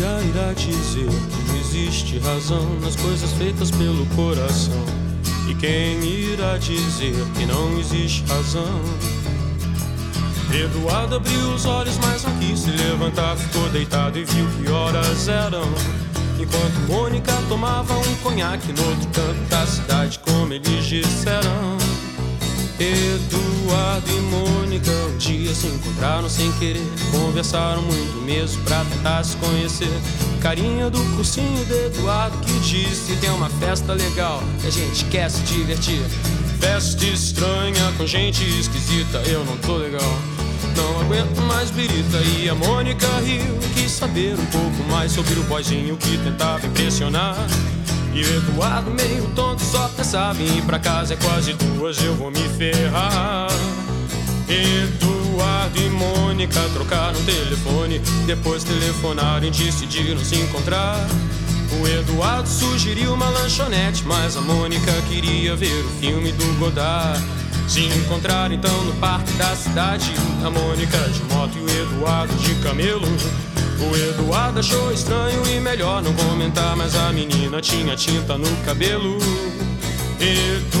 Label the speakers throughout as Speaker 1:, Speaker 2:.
Speaker 1: irá dizer que não existe razão nas coisas feitas pelo coração? E quem irá dizer que não existe razão? Eduardo abriu os olhos, mas não quis se levantar. Ficou deitado e viu que horas eram. Enquanto Mônica tomava um conhaque no outro canto da cidade, como eles disseram. Se encontraram sem querer. Conversaram muito mesmo pra tentar se conhecer. Carinha do cursinho de Eduardo que disse: Tem uma festa legal e a gente quer se divertir. Festa estranha com gente esquisita, eu não tô legal. Não aguento mais birita e a Mônica riu. Quis saber um pouco mais sobre o boizinho que tentava impressionar. E o Eduardo, meio tonto, só pensava em ir pra casa. É quase duas, eu vou me ferrar. E Mônica trocaram telefone. Depois telefonaram e decidiram se encontrar. O Eduardo sugeriu uma lanchonete, mas a Mônica queria ver o filme do Godard. Se encontraram então no parque da cidade. A Mônica de moto e o Eduardo de camelo. O Eduardo achou estranho e melhor não comentar, mas a menina tinha tinta no cabelo. Eduardo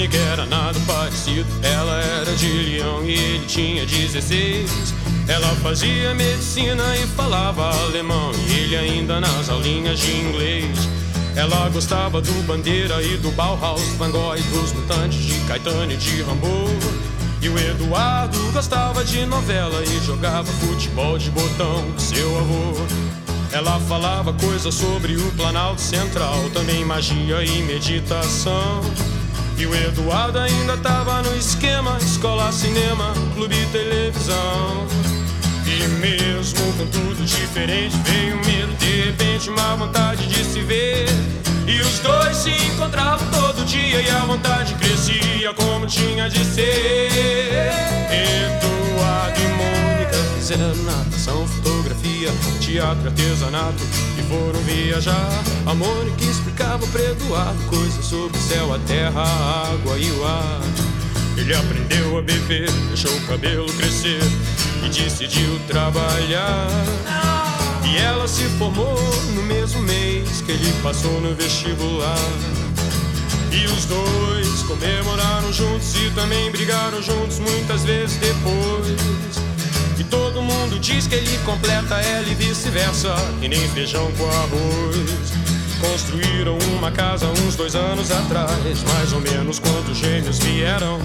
Speaker 1: e Mônica era nada parecido. Ela era de leão e ele tinha 16. Ela fazia medicina e falava alemão, e ele ainda nas aulinhas de inglês. Ela gostava do Bandeira e do Bauhaus, Van Gogh e dos Mutantes, de Caetano e de Rambo. E o Eduardo gostava de novela e jogava futebol de botão com seu avô. Ela falava coisas sobre o Planalto Central, também magia e meditação. E o Eduardo ainda tava no esquema: escola, cinema, clube televisão. E mesmo com tudo diferente, veio medo, de repente, uma vontade de se ver. E os dois se encontravam todo dia e a vontade crescia como tinha de ser. Eduardo e Mônica fizeram natação, teatro, artesanato e foram viajar. A Mônica explicava para Eduardo coisas sobre o céu, a terra, a água e o ar. Ele aprendeu a beber, deixou o cabelo crescer e decidiu trabalhar. E ela se formou no mesmo mês que ele passou no vestibular. E os dois comemoraram juntos e também brigaram juntos muitas vezes depois. Todo mundo diz que ele completa ela e vice-versa, e nem feijão com arroz. Construíram uma casa uns dois anos atrás, mais ou menos quando os gêmeos vieram.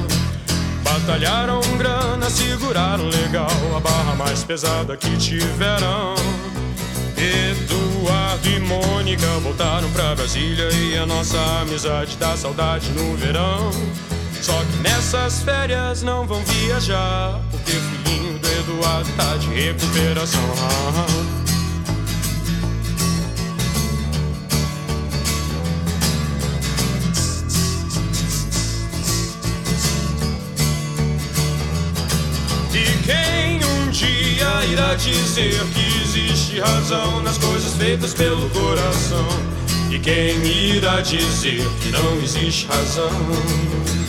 Speaker 1: Batalharam grana, seguraram legal a barra mais pesada que tiveram. Eduardo e Mônica voltaram pra Brasília e a nossa amizade dá saudade no verão. Só que nessas férias não vão viajar, o filhinho do Eduardo tá de recuperação. E quem um dia irá dizer que existe razão nas coisas feitas pelo coração? E quem irá dizer que não existe razão?